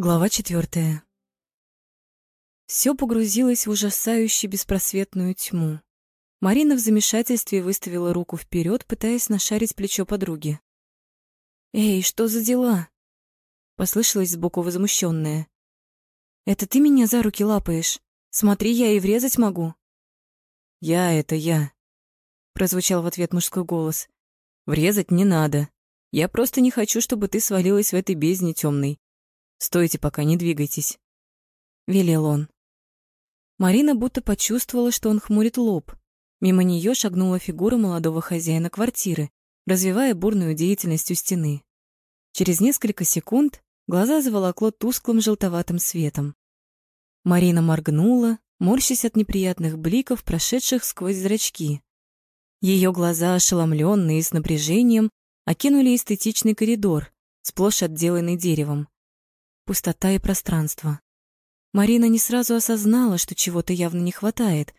Глава четвертая. Все погрузилось в ужасающую беспросветную тьму. Марина в замешательстве выставила руку вперед, пытаясь нашарить плечо подруги. «Эй, что за дела?» Послышалось сбоку возмущенное. «Это ты меня за руки лапаешь? Смотри, я и врезать могу». «Я — это я», — прозвучал в ответ мужской голос. «Врезать не надо. Я просто не хочу, чтобы ты свалилась в этой бездне темной. Стойте, пока не двигайтесь», — велел он. Марина будто почувствовала, что он хмурит лоб. Мимо нее шагнула фигура молодого хозяина квартиры, развивая бурную деятельность у стены. Через несколько секунд глаза заволокло тусклым желтоватым светом. Марина моргнула, морщась от неприятных бликов, прошедших сквозь зрачки. Ее глаза, ошеломленные и с напряжением, окинули эстетичный коридор, сплошь отделанный деревом пустота и пространство. Марина не сразу осознала, что чего-то явно не хватает.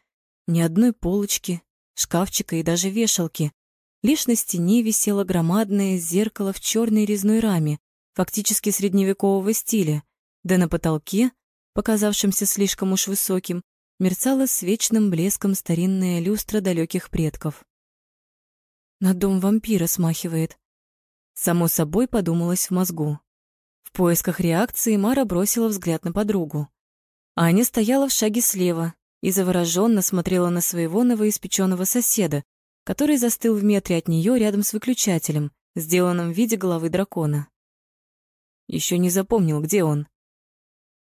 Ни одной полочки, шкафчика и даже вешалки. Лишь на стене висело громадное зеркало в черной резной раме, фактически средневекового стиля, да на потолке, показавшемся слишком уж высоким, мерцала с вечным блеском старинная люстра далеких предков. На дом вампира смахивает. Само собой подумалось в мозгу. В поисках реакции Мара бросила взгляд на подругу. Аня стояла в шаге слева и завороженно смотрела на своего новоиспеченного соседа, который застыл в метре от нее рядом с выключателем, сделанным в виде головы дракона. Еще не запомнил, где он.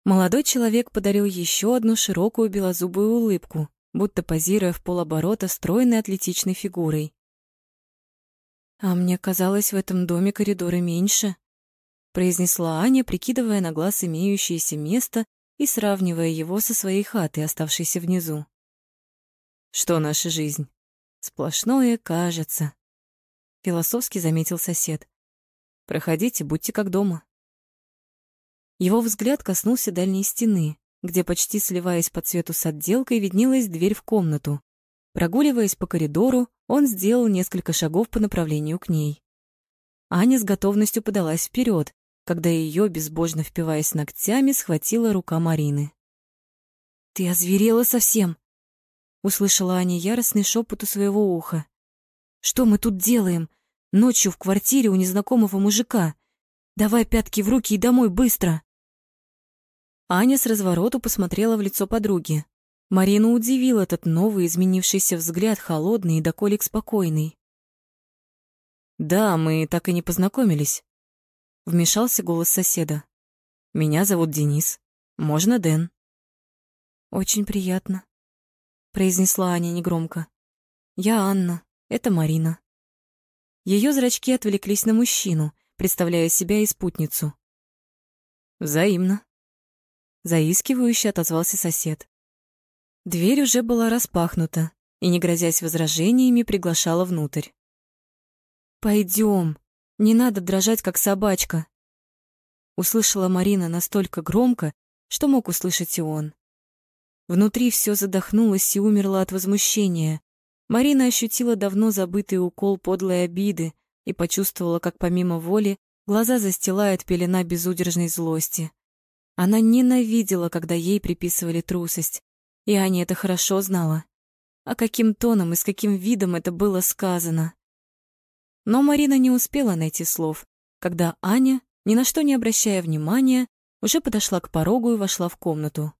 Молодой человек подарил еще одну широкую белозубую улыбку, будто позируя в полоборота стройной атлетичной фигурой. А мне казалось, в этом доме коридоры меньше, произнесла Аня, прикидывая на глаз имеющееся место и сравнивая его со своей хатой, оставшейся внизу. Что наша жизнь? Сплошное кажется, философски заметил сосед. Проходите, будьте как дома. Его взгляд коснулся дальней стены, где почти сливаясь по цвету с отделкой, виднелась дверь в комнату. Прогуливаясь по коридору, он сделал несколько шагов по направлению к ней. Аня с готовностью подалась вперед, когда ее, безбожно впиваясь ногтями, схватила рука Марины. «Ты озверела совсем!» — услышала Аня яростный шепот у своего уха. «Что мы тут делаем? Ночью в квартире у незнакомого мужика. Давай пятки в руки и домой, быстро!» Аня с развороту посмотрела в лицо подруги. Марину удивил этот новый изменившийся взгляд, холодный и до колик спокойный. «Да, мы так и не познакомились», Вмешался голос соседа. «Меня зовут Денис. Можно Дэн?» «Очень приятно», — произнесла Аня негромко. «Я Анна, это Марина». Ее зрачки отвлеклись на мужчину, представляя себя и спутницу. «Взаимно», — заискивающе отозвался сосед. Дверь уже была распахнута и, не грозясь возражениями, приглашала внутрь. «Пойдем», не надо дрожать, как собачка. Услышала Марина настолько громко, что мог услышать и он. Внутри все задохнулось и умерло от возмущения. Марина ощутила давно забытый укол подлой обиды и почувствовала, как помимо воли глаза застилает пелена безудержной злости. Она ненавидела, когда ей приписывали трусость, и Аня это хорошо знала. А каким тоном и с каким видом это было сказано. Но Марина не успела найти слов, когда Аня, ни на что не обращая внимания, уже подошла к порогу и вошла в комнату.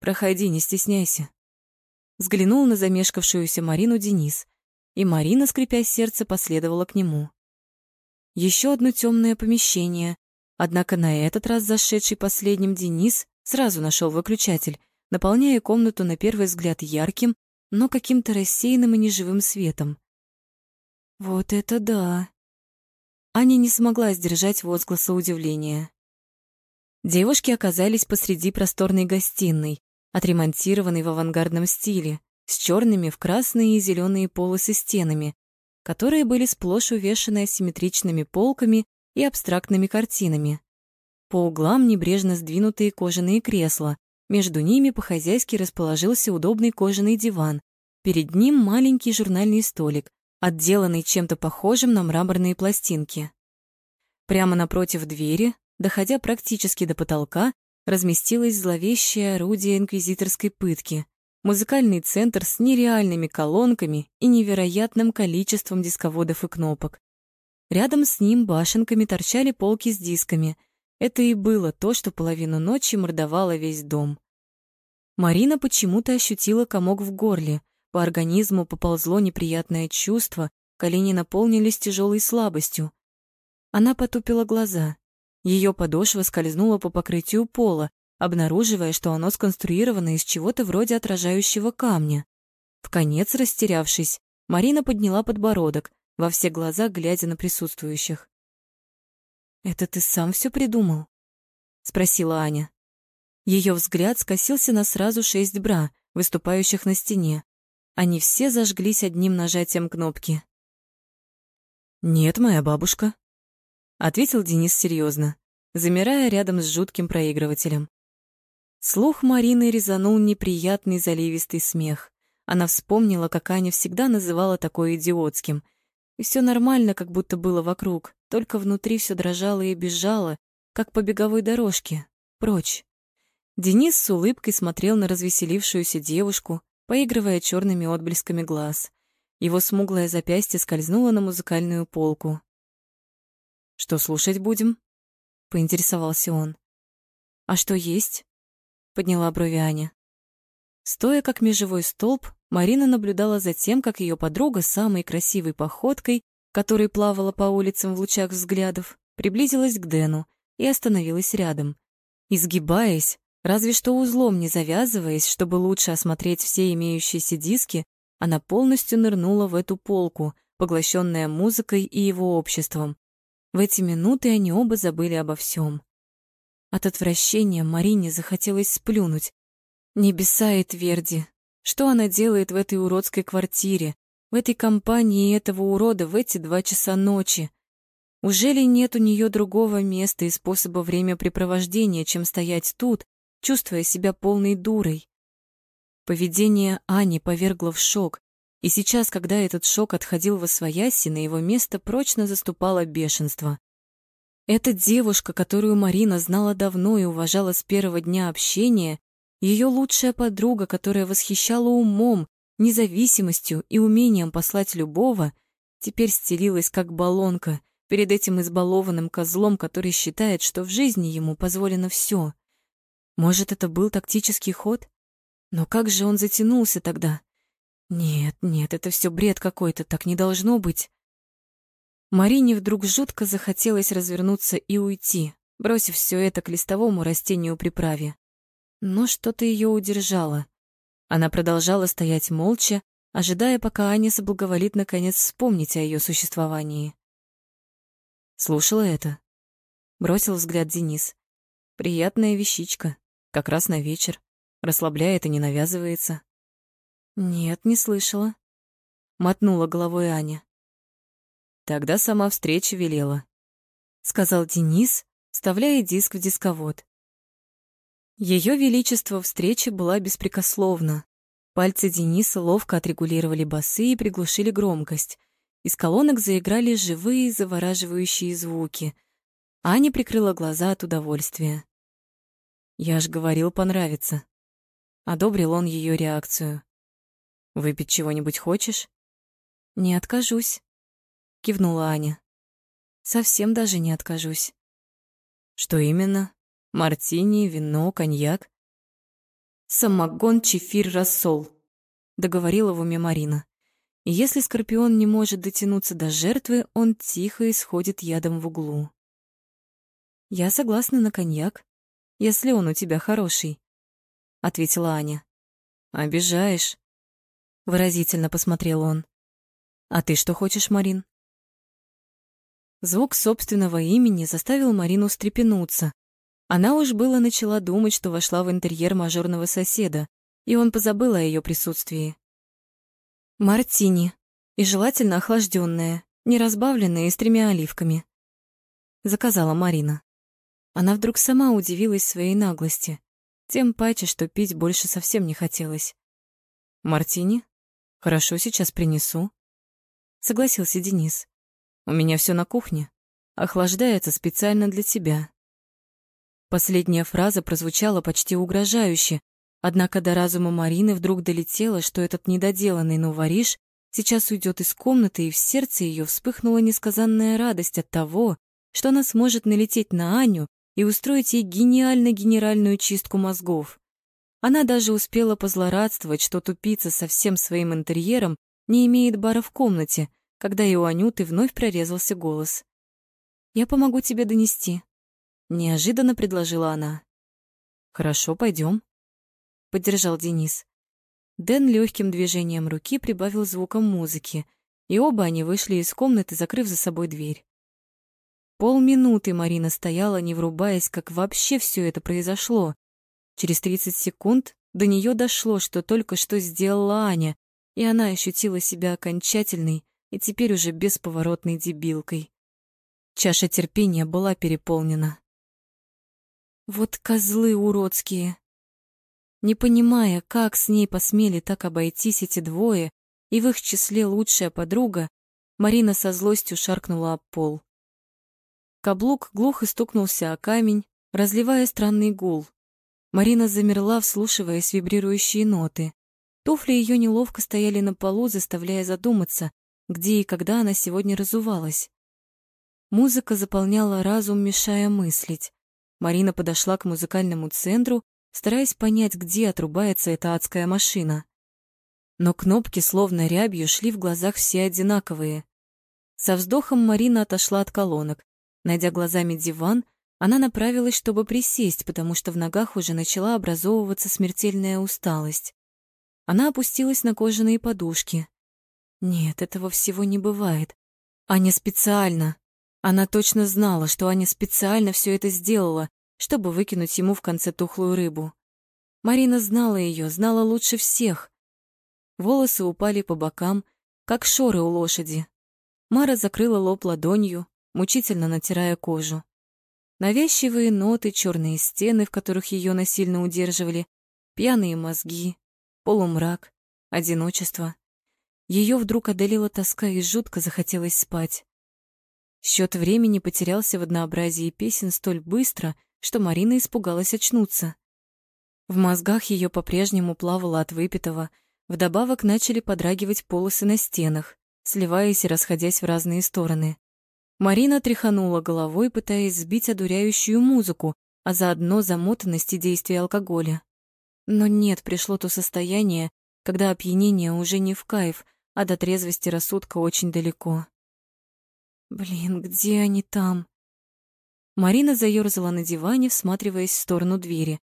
«Проходи, не стесняйся», — взглянул на замешкавшуюся Марину Денис, и Марина, скрипя сердце, последовала к нему. Еще одно темное помещение, однако на этот раз зашедший последним Денис сразу нашел выключатель, наполняя комнату на первый взгляд ярким, но каким-то рассеянным и неживым светом. Вот это да. Аня не смогла сдержать возгласа удивления. Девушки оказались посреди просторной гостиной, отремонтированной в авангардном стиле, с черными в красные и зеленые полосы стенами, которые были сплошь увешаны асимметричными полками и абстрактными картинами. По углам небрежно сдвинутые кожаные кресла, между ними по-хозяйски расположился удобный кожаный диван, перед ним маленький журнальный столик, отделанный чем-то похожим на мраморные пластинки. Прямо напротив двери доходя практически до потолка, разместилось зловещее орудие инквизиторской пытки — музыкальный центр с нереальными колонками и невероятным количеством дисководов и кнопок. Рядом с ним башенками торчали полки с дисками. Это и было то, что половину ночи мордовало весь дом. Марина почему-то ощутила комок в горле, по организму поползло неприятное чувство, колени наполнились тяжелой слабостью. Она потупила глаза. Ее подошва скользнула по покрытию пола, обнаруживая, что оно сконструировано из чего-то вроде отражающего камня. В конец растерявшись, Марина подняла подбородок, во все глаза глядя на присутствующих. «Это ты сам все придумал?» — спросила Аня. Ее взгляд скосился на сразу шесть бра, выступающих на стене. Они все зажглись одним нажатием кнопки. «Нет, моя бабушка», ответил Денис серьезно, замирая рядом с жутким проигрывателем. Слух Марины резанул неприятный заливистый смех. Она вспомнила, как Аня всегда называла такое идиотским. И все нормально, как будто было вокруг, только внутри все дрожало и бежало, как по беговой дорожке, прочь. Денис с улыбкой смотрел на развеселившуюся девушку, поигрывая черными отблесками глаз. Его смуглое запястье скользнуло на музыкальную полку. «Что слушать будем?» — поинтересовался он. «А что есть?» — подняла брови Аня. Стоя как межевой столб, Марина наблюдала за тем, как ее подруга самой красивой походкой, которой плавала по улицам в лучах взглядов, приблизилась к Дэну и остановилась рядом. Изгибаясь, разве что узлом не завязываясь, чтобы лучше осмотреть все имеющиеся диски, она полностью нырнула в эту полку, поглощенная музыкой и его обществом, в эти минуты они оба забыли обо всем. От отвращения Марине захотелось сплюнуть. Небеса и тверди. Что она делает в этой уродской квартире, в этой компании этого урода в эти два часа ночи? Ужели нет у нее другого места и способа времяпрепровождения, чем стоять тут, чувствуя себя полной дурой? Поведение Ани повергло в шок, и сейчас, когда этот шок отходил во свояси, на его место прочно заступало бешенство. Эта девушка, которую Марина знала давно и уважала с первого дня общения, ее лучшая подруга, которая восхищала умом, независимостью и умением послать любого, теперь стелилась как баллонка перед этим избалованным козлом, который считает, что в жизни ему позволено все. Может, это был тактический ход? Но как же он затянулся тогда? Нет, нет, это все бред какой-то, так не должно быть. Марине вдруг жутко захотелось развернуться и уйти, бросив все это к листовому растению приправе. Но что-то ее удержало. Она продолжала стоять молча, ожидая, пока Аня соблаговолит наконец вспомнить о ее существовании. Слушала это. Бросил взгляд Денис. Приятная вещичка, как раз на вечер. Расслабляет и не навязывается. «Нет, не слышала», — мотнула головой Аня. «Тогда сама встреча велела», — сказал Денис, вставляя диск в дисковод. Ее величество встречи была беспрекословна. Пальцы Дениса ловко отрегулировали басы и приглушили громкость. Из колонок заиграли живые, завораживающие звуки. Аня прикрыла глаза от удовольствия. «Я ж говорил, понравится». Одобрил он ее реакцию. Выпить чего-нибудь хочешь? Не откажусь, кивнула Аня. Совсем даже не откажусь. Что именно? Мартини, вино, коньяк? Самогон, чефир, рассол, договорила в уме Марина. И если Скорпион не может дотянуться до жертвы, он тихо исходит ядом в углу. Я согласна на коньяк, если он у тебя хороший, ответила Аня. Обижаешь, выразительно посмотрел он. А ты что хочешь, Марин? Звук собственного имени заставил Марину встрепенуться. Она уж было начала думать, что вошла в интерьер мажорного соседа, и он позабыл о ее присутствии. Мартини, и желательно охлажденная, не разбавленная и с тремя оливками. Заказала Марина. Она вдруг сама удивилась своей наглости, тем паче, что пить больше совсем не хотелось. Мартини? Хорошо, сейчас принесу. Согласился Денис. У меня все на кухне. Охлаждается специально для тебя. Последняя фраза прозвучала почти угрожающе, однако до разума Марины вдруг долетело, что этот недоделанный новориш сейчас уйдет из комнаты, и в сердце ее вспыхнула несказанная радость от того, что она сможет налететь на Аню и устроить ей гениально-генеральную чистку мозгов. Она даже успела позлорадствовать, что тупица со всем своим интерьером не имеет бара в комнате, когда и у Анюты вновь прорезался голос. «Я помогу тебе донести», — неожиданно предложила она. «Хорошо, пойдем», — поддержал Денис. Дэн легким движением руки прибавил звуком музыки, и оба они вышли из комнаты, закрыв за собой дверь. Полминуты Марина стояла, не врубаясь, как вообще все это произошло. Через 30 секунд до нее дошло, что только что сделала Аня, и она ощутила себя окончательной и теперь уже бесповоротной дебилкой. Чаша терпения была переполнена. Вот козлы уродские. Не понимая, как с ней посмели так обойтись эти двое, и в их числе лучшая подруга, Марина со злостью шаркнула об пол. Каблук глухо стукнулся о камень, разливая странный гул. Марина замерла, вслушиваясь в вибрирующие ноты. Туфли ее неловко стояли на полу, заставляя задуматься, где и когда она сегодня разувалась. Музыка заполняла разум, мешая мыслить. Марина подошла к музыкальному центру, стараясь понять, где отрубается эта адская машина. Но кнопки словно рябью шли в глазах все одинаковые. Со вздохом Марина отошла от колонок. Найдя глазами диван, она направилась, чтобы присесть, потому что в ногах уже начала образовываться смертельная усталость. Она опустилась на кожаные подушки. Нет, этого всего не бывает. Аня специально. Она точно знала, что Аня специально все это сделала, чтобы выкинуть ему в конце тухлую рыбу. Марина знала ее, знала лучше всех. Волосы упали по бокам, как шоры у лошади. Мара закрыла лоб ладонью, мучительно натирая кожу. Навязчивые ноты, черные стены, в которых ее насильно удерживали, пьяные мозги, полумрак, одиночество. Ее вдруг одолела тоска и жутко захотелось спать. Счет времени потерялся в однообразии песен столь быстро, что Марина испугалась очнуться. В мозгах ее по-прежнему плавало от выпитого, вдобавок начали подрагивать полосы на стенах, сливаясь и расходясь в разные стороны. Марина тряханула головой, пытаясь сбить одуряющую музыку, а заодно замотанность и действия алкоголя. Но нет, пришло то состояние, когда опьянение уже не в кайф, а до трезвости рассудка очень далеко. Блин, где они там? Марина заёрзала на диване, всматриваясь в сторону двери.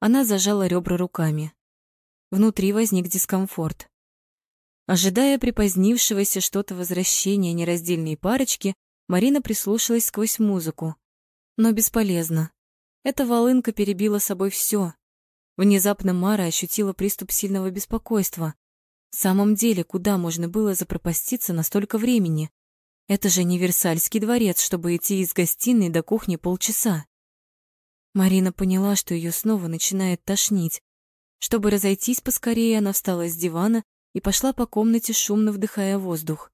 Она зажала ребра руками. Внутри возник дискомфорт. Ожидая припозднившегося что-то возвращения нераздельной парочки, Марина прислушалась сквозь музыку. Но бесполезно. Эта волынка перебила собой все. Внезапно Мара ощутила приступ сильного беспокойства. В самом деле, куда можно было запропаститься на столько времени? Это же не Версальский дворец, чтобы идти из гостиной до кухни полчаса. Марина поняла, что ее снова начинает тошнить. Чтобы разойтись поскорее, она встала с дивана и пошла по комнате, шумно вдыхая воздух.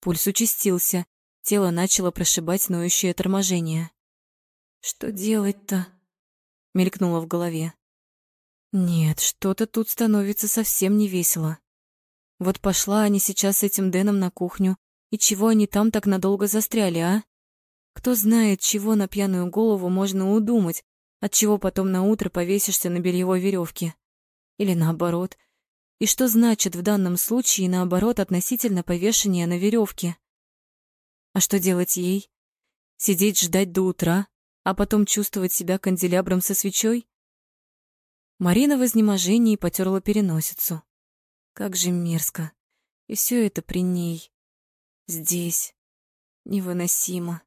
Пульс участился, тело начало прошибать ноющее торможение. «Что делать-то?» — мелькнуло в голове. «Нет, что-то тут становится совсем не весело. Вот пошла они сейчас с этим Дэном на кухню, и чего они там так надолго застряли, а? Кто знает, чего на пьяную голову можно удумать, от чего потом на утро повесишься на бельевой веревке. Или наоборот. И что значит в данном случае наоборот относительно повешения на веревке? А что делать ей? Сидеть ждать до утра, а потом чувствовать себя канделябром со свечой? Марина в изнеможении потерла переносицу. Как же мерзко. И все это при ней. Здесь. Невыносимо.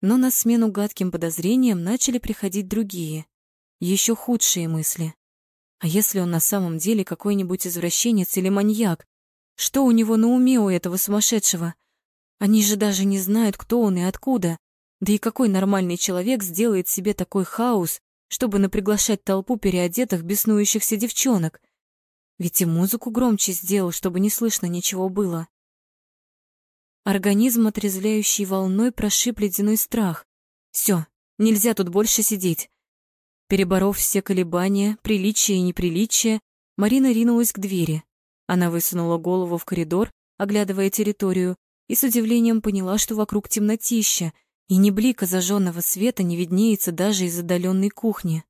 Но на смену гадким подозрениям начали приходить другие, еще худшие мысли. А если он на самом деле какой-нибудь извращенец или маньяк? Что у него на уме у этого сумасшедшего? Они же даже не знают, кто он и откуда. Да и какой нормальный человек сделает себе такой хаос, чтобы наприглашать толпу переодетых беснующихся девчонок? Ведь и музыку громче сделал, чтобы не слышно ничего было. Организм, отрезвляющий волной, прошиб ледяной страх. Все, Нельзя тут больше сидеть. Переборов все колебания, приличия и неприличия, Марина ринулась к двери. Она высунула голову в коридор, оглядывая территорию, и с удивлением поняла, что вокруг темнотища, и ни блика зажженного света не виднеется даже из отдаленной кухни.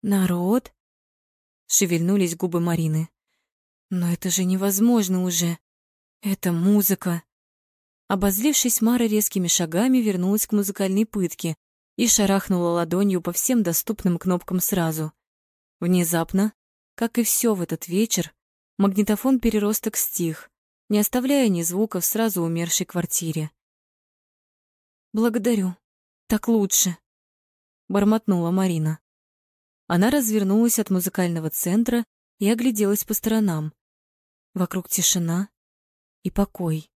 «Народ?» — шевельнулись губы Марины. «Но это же невозможно уже. Это музыка». Обозлившись, Мара резкими шагами вернулась к музыкальной пытке, и шарахнула ладонью по всем доступным кнопкам сразу. Внезапно, как и все в этот вечер, магнитофон переросток стих, не оставляя ни звука в сразу умершей квартире. «Благодарю. Так лучше», — бормотнула Марина. Она развернулась от музыкального центра и огляделась по сторонам. Вокруг тишина и покой.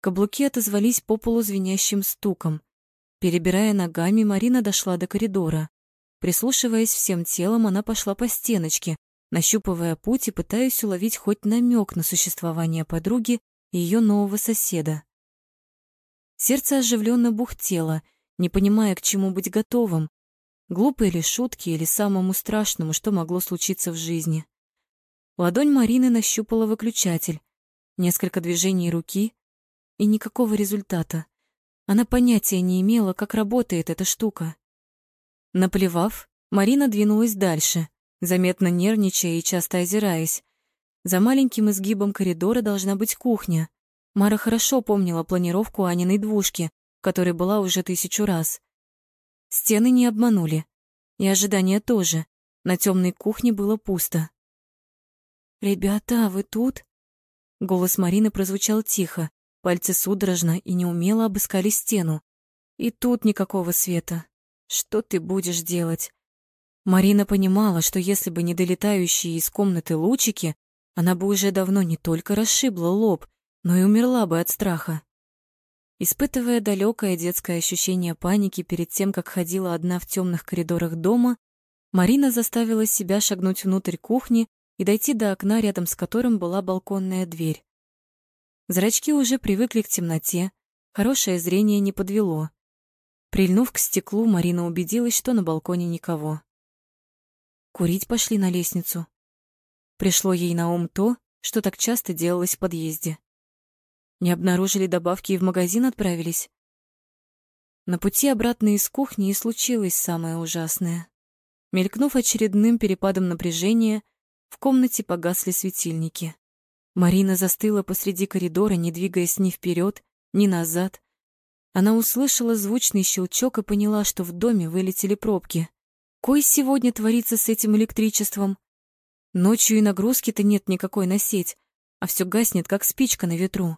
Каблуки отозвались по полу звенящим стуком — Перебирая ногами, Марина дошла до коридора. Прислушиваясь всем телом, она пошла по стеночке, нащупывая путь и пытаясь уловить хоть намек на существование подруги и ее нового соседа. Сердце оживленно бухтело, не понимая, к чему быть готовым. Глупые ли шутки или самому страшному, что могло случиться в жизни. Ладонь Марины нащупала выключатель. Несколько движений руки и никакого результата. Она понятия не имела, как работает эта штука. Наплевав, Марина двинулась дальше, заметно нервничая и часто озираясь. За маленьким изгибом коридора должна быть кухня. Мара хорошо помнила планировку Аниной двушки, которой была уже тысячу раз. Стены не обманули. И ожидания тоже. На темной кухне было пусто. «Ребята, вы тут?» Голос Марины прозвучал тихо, Пальцы судорожно и неумело обыскали стену. И тут никакого света. Что ты будешь делать? Марина понимала, что если бы не долетающие из комнаты лучики, она бы уже давно не только расшибла лоб, но и умерла бы от страха. Испытывая далекое детское ощущение паники перед тем, как ходила одна в темных коридорах дома, Марина заставила себя шагнуть внутрь кухни и дойти до окна, рядом с которым была балконная дверь. Зрачки уже привыкли к темноте, хорошее зрение не подвело. Прильнув к стеклу, Марина убедилась, что на балконе никого. Курить пошли на лестницу. Пришло ей на ум то, что так часто делалось в подъезде. Не обнаружили добавки и в магазин отправились. На пути обратно из кухни и случилось самое ужасное. Мелькнув очередным перепадом напряжения, в комнате погасли светильники. Марина застыла посреди коридора, не двигаясь ни вперед, ни назад. Она услышала звучный щелчок и поняла, что в доме вылетели пробки. Кой сегодня творится с этим электричеством? Ночью и нагрузки-то нет никакой на сеть, а все гаснет, как спичка на ветру.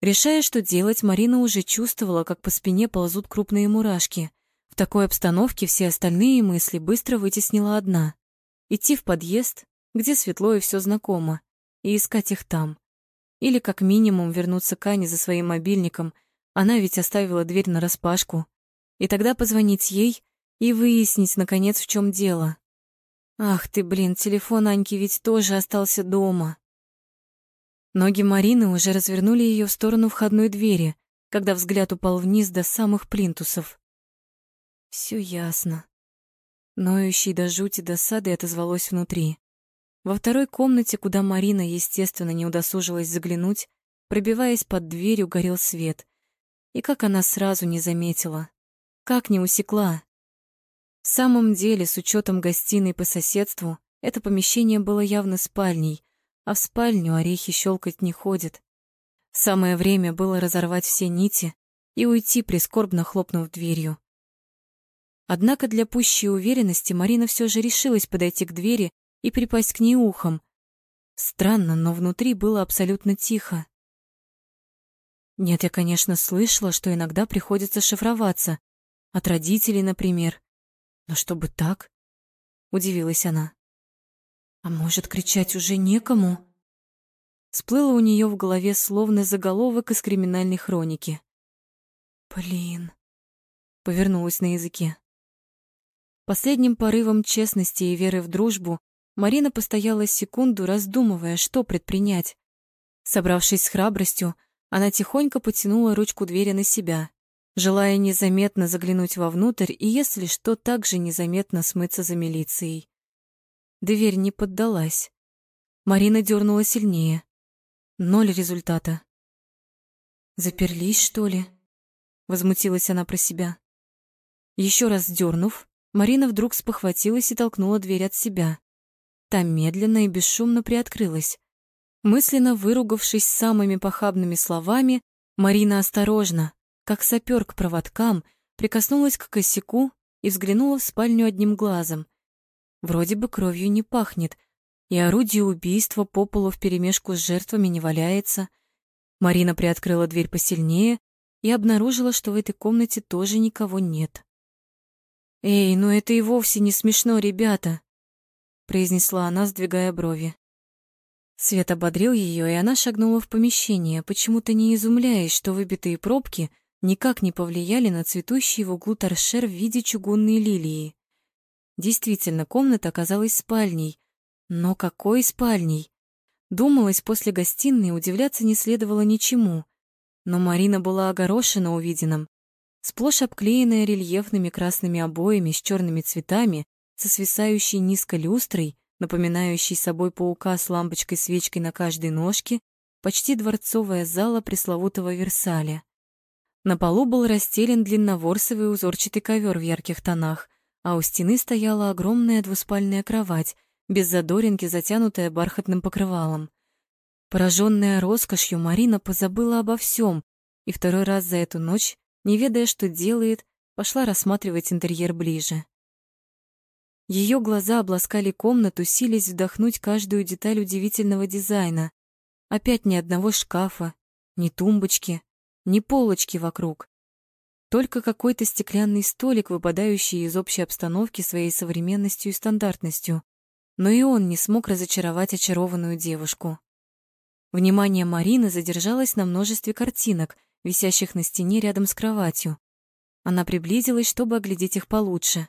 Решая, что делать, Марина уже чувствовала, как по спине ползут крупные мурашки. В такой обстановке все остальные мысли быстро вытеснила одна. Идти в подъезд, где светло и все знакомо, и искать их там. Или как минимум вернуться к Ане за своим мобильником, она ведь оставила дверь нараспашку. И тогда позвонить ей и выяснить, наконец, в чем дело. Ах ты, блин, телефон Аньки ведь тоже остался дома. Ноги Марины уже развернули ее в сторону входной двери, когда взгляд упал вниз до самых плинтусов. Все ясно. Ноющий до жути досады отозвалось внутри. Во второй комнате, куда Марина, естественно, не удосужилась заглянуть, пробиваясь под дверью, горел свет. И как она сразу не заметила, как не усекла. В самом деле, с учетом гостиной по соседству, это помещение было явно спальней, а в спальню орехи щелкать не ходят. Самое время было разорвать все нити и уйти, прискорбно хлопнув дверью. Однако для пущей уверенности Марина все же решилась подойти к двери и припасть к ней ухом. Странно, но внутри было абсолютно тихо. Нет, я, конечно, слышала, что иногда приходится шифроваться. От родителей, например. Но чтобы так? Удивилась она. А может, кричать уже некому? Сплыло у нее в голове словно заголовок из криминальной хроники. Блин. Повернулась на языке. Последним порывом честности и веры в дружбу Марина постояла секунду, раздумывая, что предпринять. Собравшись с храбростью, она тихонько потянула ручку двери на себя желая незаметно заглянуть вовнутрь и, если что, также незаметно смыться за милицией. Дверь не поддалась. Марина дернула сильнее. Ноль результата. «Заперлись, что ли?» Возмутилась она про себя. Еще раз дернув, Марина вдруг спохватилась и толкнула дверь от себя. Та медленно и бесшумно приоткрылась. Мысленно выругавшись самыми похабными словами, Марина осторожно, как сапер к проводкам, прикоснулась к косяку и взглянула в спальню одним глазом. Вроде бы кровью не пахнет, и орудие убийства по полу вперемешку с жертвами не валяется. Марина приоткрыла дверь посильнее и обнаружила, что в этой комнате тоже никого нет. «Эй, ну это и вовсе не смешно, ребята!» произнесла она, сдвигая брови. Свет ободрил ее, и она шагнула в помещение, почему-то не изумляясь, что выбитые пробки никак не повлияли на цветущий в углу торшер в виде чугунной лилии. Действительно, комната оказалась спальней. Но какой спальней? Думалось, после гостиной удивляться не следовало ничему. Но Марина была огорошена увиденным. Сплошь обклеенная рельефными красными обоями с черными цветами, со свисающей низко люстрой, напоминающей собой паука с лампочкой-свечкой на каждой ножке, почти дворцовая зала пресловутого Версаля. На полу был расстелен длинноворсовый узорчатый ковер в ярких тонах, а у стены стояла огромная двуспальная кровать, без задоринки, затянутая бархатным покрывалом. Пораженная роскошью, Марина позабыла обо всем и второй раз за эту ночь, не ведая, что делает, пошла рассматривать интерьер ближе. Ее глаза обласкали комнату, сились вдохнуть каждую деталь удивительного дизайна. Опять ни одного шкафа, ни тумбочки, ни полочки вокруг. Только какой-то стеклянный столик, выпадающий из общей обстановки своей современностью и стандартностью. Но и он не смог разочаровать очарованную девушку. Внимание Марины задержалось на множестве картинок, висящих на стене рядом с кроватью. Она приблизилась, чтобы оглядеть их получше.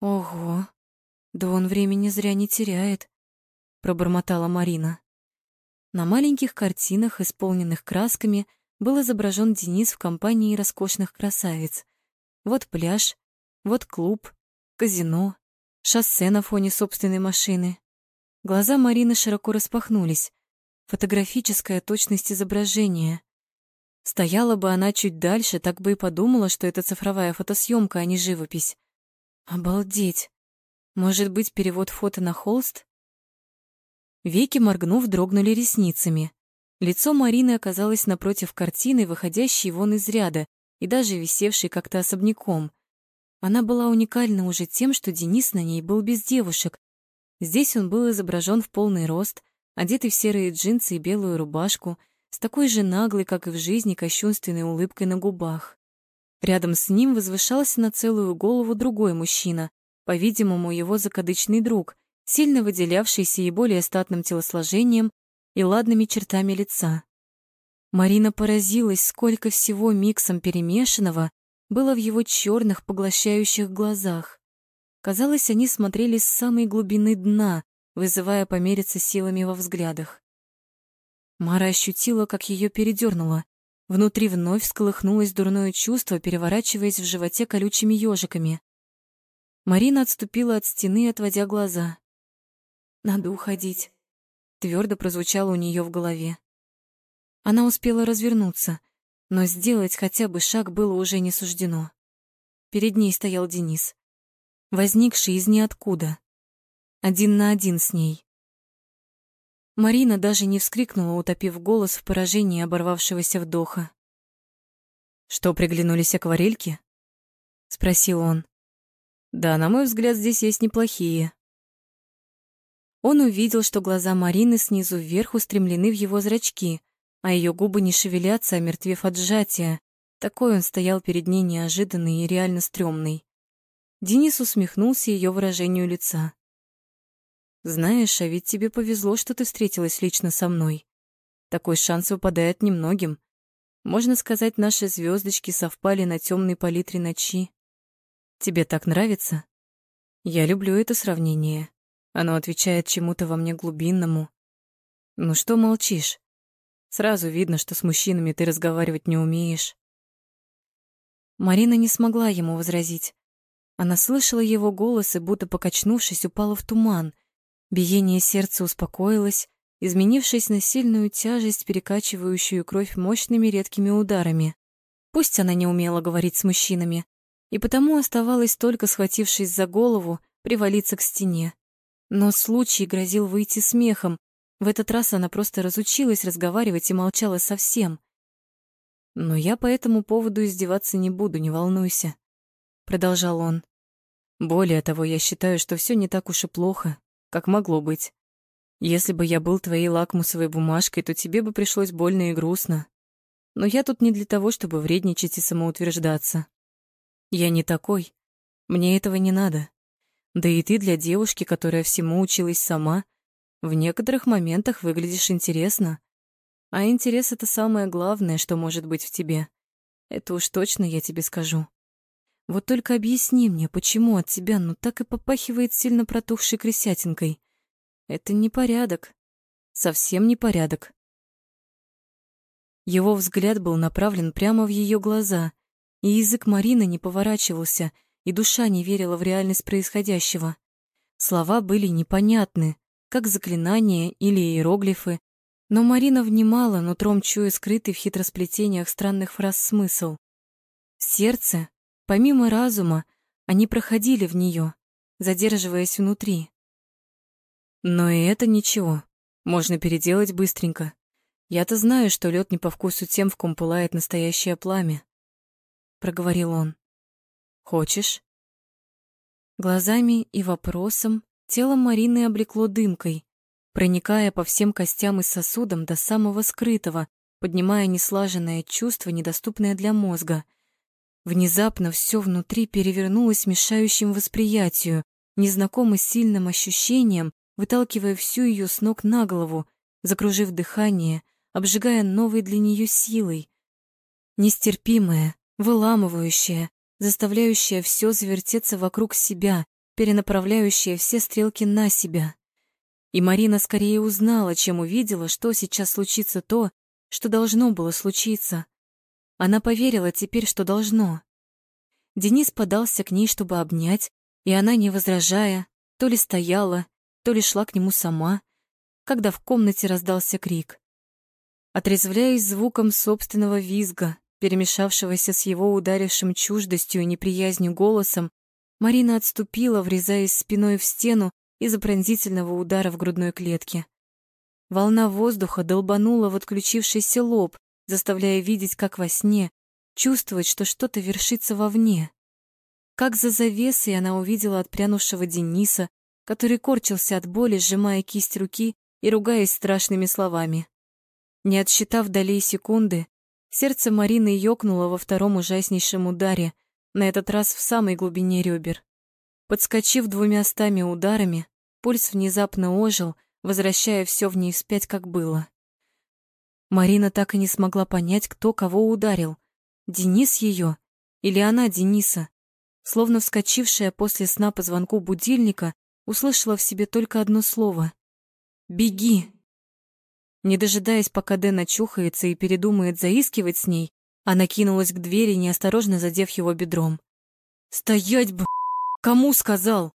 Ого, да он времени зря не теряет, пробормотала Марина. На маленьких картинах, исполненных красками, был изображен Денис в компании роскошных красавиц. Вот пляж, вот клуб, казино, шоссе на фоне собственной машины. Глаза Марины широко распахнулись. Фотографическая точность изображения. Стояла бы она чуть дальше, так бы и подумала, что это цифровая фотосъемка, а не живопись. Обалдеть! Может быть, перевод фото на холст? Веки, моргнув, дрогнули ресницами. Лицо Марины оказалось напротив картины, выходящей вон из ряда и даже висевшей как-то особняком. Она была уникальна уже тем, что Денис на ней был без девушек. Здесь он был изображен в полный рост, одетый в серые джинсы и белую рубашку, с такой же наглой, как и в жизни, кощунственной улыбкой на губах. Рядом с ним возвышался на целую голову другой мужчина, по-видимому, его закадычный друг, сильно выделявшийся и более статным телосложением и ладными чертами лица. Марина поразилась, сколько всего миксом перемешанного было в его черных поглощающих глазах. Казалось, они смотрели с самой глубины дна, вызывая помериться силами во взглядах. Мара ощутила, как ее передернуло. Внутри вновь всколыхнулось дурное чувство, переворачиваясь в животе колючими ежиками. Марина отступила от стены, отводя глаза. «Надо уходить», — твердо прозвучало у нее в голове. Она успела развернуться, но сделать хотя бы шаг было уже не суждено. Перед ней стоял Денис, возникший из ниоткуда, один на один с ней. Марина даже не вскрикнула, утопив голос в поражении оборвавшегося вдоха. «Что, приглянулись акварельки?» — спросил он. «Да, на мой взгляд, здесь есть неплохие». Он увидел, что глаза Марины снизу вверх устремлены в его зрачки, а ее губы не шевелятся, омертвев от сжатия. Такой он стоял перед ней неожиданный и реально стрёмный. Денис усмехнулся ее выражению лица. Знаешь, а ведь тебе повезло, что ты встретилась лично со мной. Такой шанс выпадает немногим. Можно сказать, наши звездочки совпали на темной палитре ночи. Тебе так нравится? Я люблю это сравнение. Оно отвечает чему-то во мне глубинному. Ну что молчишь? Сразу видно, что с мужчинами ты разговаривать не умеешь. Марина не смогла ему возразить. Она слышала его голос и, будто покачнувшись, упала в туман. Биение сердца успокоилось, изменившись на сильную тяжесть, перекачивающую кровь мощными редкими ударами. Пусть она не умела говорить с мужчинами, и потому оставалось только, схватившись за голову, привалиться к стене. Но случай грозил выйти смехом. В этот раз она просто разучилась разговаривать и молчала совсем. «Но я по этому поводу издеваться не буду, не волнуйся», — продолжал он. «Более того, я считаю, что все не так уж и плохо, как могло быть. Если бы я был твоей лакмусовой бумажкой, то тебе бы пришлось больно и грустно. Но я тут не для того, чтобы вредничать и самоутверждаться. Я не такой. Мне этого не надо. Да и ты для девушки, которая всему училась сама, в некоторых моментах выглядишь интересно. А интерес — это самое главное, что может быть в тебе. Это уж точно я тебе скажу. Вот только объясни мне, почему от тебя ну так и попахивает сильно протухшей крысятинкой. Это не порядок. Совсем не порядок. Его взгляд был направлен прямо в ее глаза, и язык Марины не поворачивался, и душа не верила в реальность происходящего. Слова были непонятны, как заклинания или иероглифы, но Марина внимала, нутром чуя скрытый в хитросплетениях странных фраз смысл. Сердце, помимо разума, они проходили в нее, задерживаясь внутри. Но и это ничего, можно переделать быстренько. Я-то знаю, что лед не по вкусу тем, в ком пылает настоящее пламя. Проговорил он. Хочешь? Глазами и вопросом тело Марины облекло дымкой, проникая по всем костям и сосудам до самого скрытого, поднимая неслаженное чувство, недоступное для мозга. Внезапно все внутри перевернулось мешающим восприятию, незнакомо сильным ощущением, выталкивая всю ее с ног на голову, закружив дыхание, обжигая новой для нее силой. Нестерпимая, выламывающая, заставляющая все завертеться вокруг себя, перенаправляющая все стрелки на себя. И Марина скорее узнала, чем увидела, что сейчас случится то, что должно было случиться. Она поверила теперь, что должно. Денис подался к ней, чтобы обнять, и она, не возражая, то ли стояла, то ли шла к нему сама, когда в комнате раздался крик. Отрезвляясь звуком собственного визга, перемешавшегося с его ударившим чуждостью и неприязнью голосом, Марина отступила, врезаясь спиной в стену из-за пронзительного удара в грудной клетке. Волна воздуха долбанула в отключившийся лоб, заставляя видеть, как во сне, чувствовать, что что-то вершится вовне. Как за завесой она увидела отпрянувшего Дениса, который корчился от боли, сжимая кисть руки и ругаясь страшными словами. Не отсчитав долей секунды, сердце Марины ёкнуло во втором ужаснейшем ударе, на этот раз в самой глубине ребер. Подскочив двумя стами ударами, пульс внезапно ожил, возвращая все в ней вспять, как было. Марина так и не смогла понять, кто кого ударил. Денис ее или она Дениса. Словно вскочившая после сна по звонку будильника, услышала в себе только одно слово — «Беги!». Не дожидаясь, пока Дэн очухается и передумает заискивать с ней, она кинулась к двери, неосторожно задев его бедром. «Стоять, б... Кому сказал?»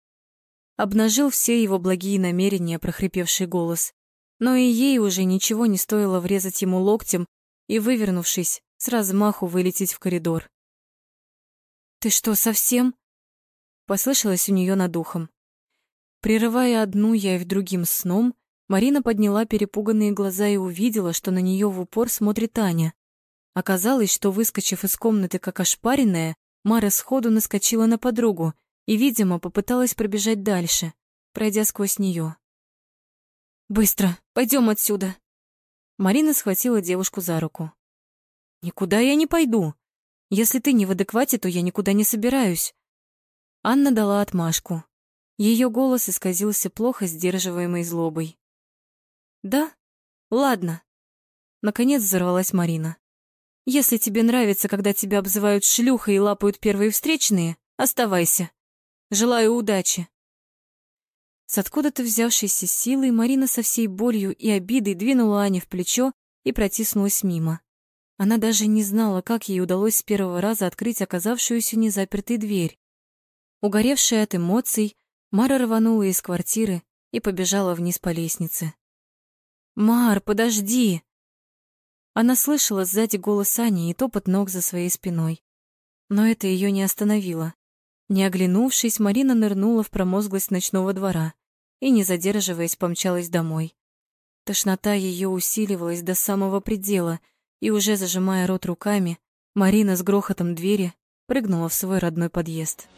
Обнажил все его благие намерения прохрипевший голос. Но и ей уже ничего не стоило врезать ему локтем и, вывернувшись, с размаху вылететь в коридор. «Ты что, совсем?» Послышалось у нее над ухом. Прерывая одну я и в другим сном, Марина подняла перепуганные глаза и увидела, что на нее в упор смотрит Аня. Оказалось, что, выскочив из комнаты как ошпаренная, Мара сходу наскочила на подругу и, видимо, попыталась пробежать дальше, пройдя сквозь нее. «Быстро, пойдем отсюда!» Марина схватила девушку за руку. «Никуда я не пойду. Если ты не в адеквате, то я никуда не собираюсь». Анна дала отмашку. Ее голос исказился плохо сдерживаемой злобой. Да? Ладно. Наконец взорвалась Марина. Если тебе нравится, когда тебя обзывают шлюхой и лапают первые встречные, оставайся. Желаю удачи. С откуда-то взявшейся силой Марина со всей болью и обидой двинула Ане в плечо и протиснулась мимо. Она даже не знала, как ей удалось с первого раза открыть оказавшуюся незапертой дверь. Угоревшая от эмоций, Мара рванула из квартиры и побежала вниз по лестнице. «Мар, подожди!» Она слышала сзади голос Ани и топот ног за своей спиной. Но это ее не остановило. Не оглянувшись, Марина нырнула в промозглость ночного двора и, не задерживаясь, помчалась домой. Тошнота ее усиливалась до самого предела, и уже зажимая рот руками, Марина с грохотом двери прыгнула в свой родной подъезд.